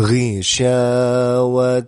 غشاوة